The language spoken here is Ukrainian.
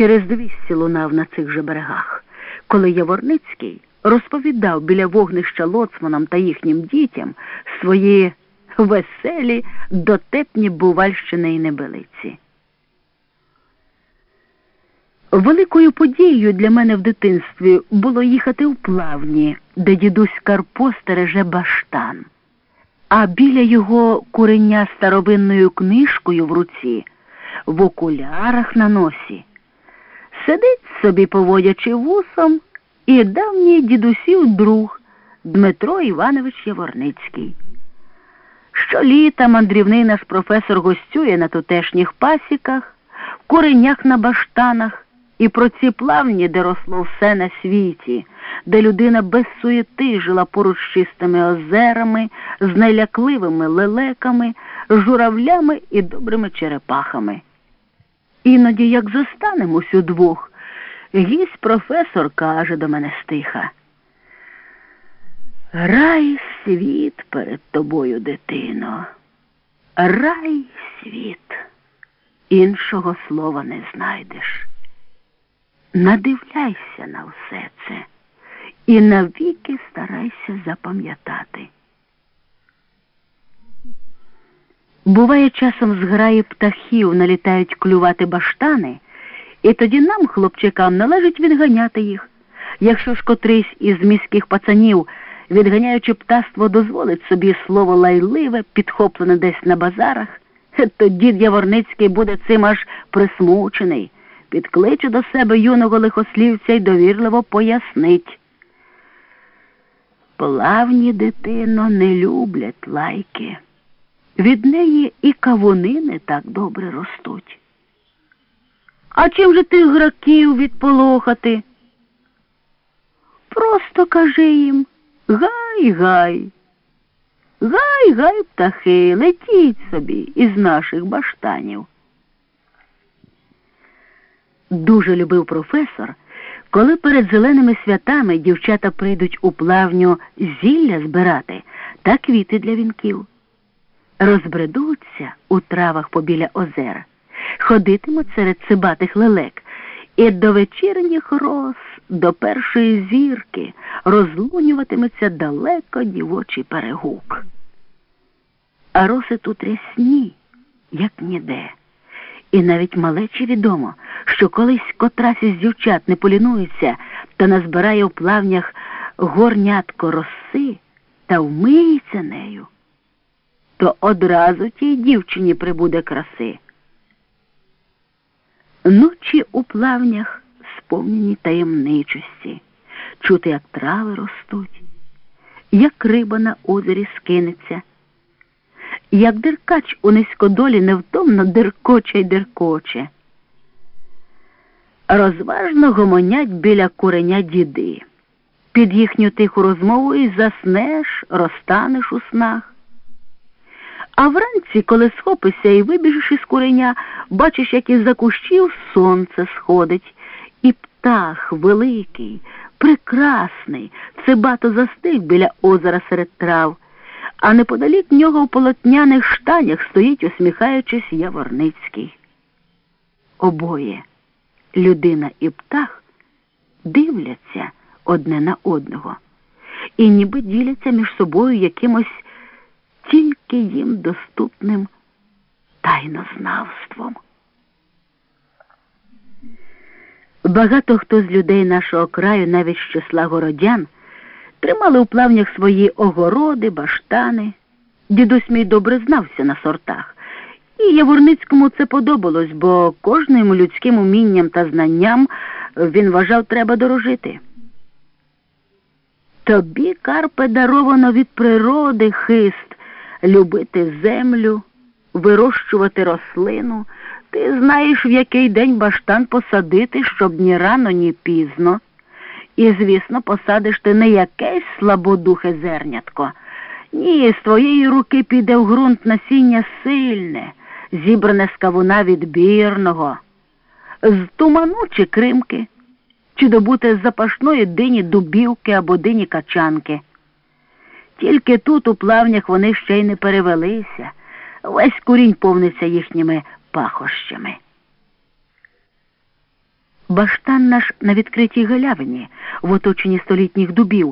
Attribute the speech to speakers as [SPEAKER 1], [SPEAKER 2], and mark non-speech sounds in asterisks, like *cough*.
[SPEAKER 1] через двісті лунав на цих же берегах, коли Яворницький розповідав біля вогнища лоцманам та їхнім дітям свої веселі, дотепні Бувальщини і небелиці. Великою подією для мене в дитинстві було їхати в плавні, де дідусь Карпо стереже баштан, а біля його курення старовинною книжкою в руці, в окулярах на носі, сидить собі, поводячи вусом, і давній дідусів друг Дмитро Іванович Яворницький. Щоліта мандрівний наш професор гостює на тутешніх пасіках, в куренях на баштанах і про ці плавні, де росло все на світі, де людина без суєти жила поруч з чистими озерами, з найлякливими лелеками, журавлями і добрими черепахами. Іноді, як зостанемось удвох, гість професор каже до мене стиха. Рай світ перед тобою, дитино, рай світ, іншого слова не знайдеш. Надивляйся на все це і навіки старайся запам'ятати. Буває, часом зграї птахів налітають клювати баштани, і тоді нам, хлопчикам, належить відганяти їх. Якщо ж котрийсь із міських пацанів, відганяючи птаство, дозволить собі слово лайливе, підхоплене десь на базарах, *laughs* то дід Яворницький буде цим аж присмучений підкличе до себе юного лихослівця й довірливо пояснить. Плавні дитино не люблять лайки. Від неї і кавуни не так добре ростуть. А чим же тих граків відполохати? Просто кажи їм гай, гай. Гай, гай, птахи, летіть собі із наших баштанів дуже любив професор, коли перед зеленими святами дівчата прийдуть у плавню зілля збирати та квіти для вінків. Розбредуться у травах побіля озера, ходитимуть серед цибатих лелек, і до вечірніх роз, до першої зірки розлунюватиметься далеко дівочий перегук. А роси тут рясні, як ніде. І навіть малечі відомо, що колись котрась із дівчат не полінується та назбирає у плавнях горнятко роси та вмиється нею, то одразу тій дівчині прибуде краси. Ночі у плавнях сповнені таємничості, чути, як трави ростуть, як риба на озері скинеться як деркач у низькодолі невтомно деркоче й деркоче. Розважно гомонять біля куреня діди. Під їхню тиху розмову і заснеш, розтанеш у снах. А вранці, коли схопишся і вибіжиш із куреня, бачиш, як із за кущів сонце сходить, і птах великий, прекрасний, цибато застиг біля озера серед трав. А неподалік нього в полотняних штанях стоїть, усміхаючись, Яворницький. Обоє, людина і птах, дивляться одне на одного. І ніби діляться між собою якимось тільки їм доступним тайнознавством. Багато хто з людей нашого краю, навіть з числа городян, Тримали у плавнях свої огороди, баштани. Дідусь мій добре знався на сортах. І Яворницькому це подобалось, бо кожним людським умінням та знанням він вважав, треба дорожити. Тобі, Карпе, даровано від природи хист любити землю, вирощувати рослину. Ти знаєш, в який день баштан посадити, щоб ні рано, ні пізно. І, звісно, посадиш ти не якесь слабодухе зернятко. Ні, з твоєї руки піде в ґрунт насіння сильне, зібране з кавуна відбірного, з туману чи кримки, чи добуте з запашної дині дубівки або дині качанки. Тільки тут у плавнях вони ще й не перевелися, весь курінь повниться їхніми пахощами. Баштан наш на відкритій галявині, в оточенні столітніх дубів,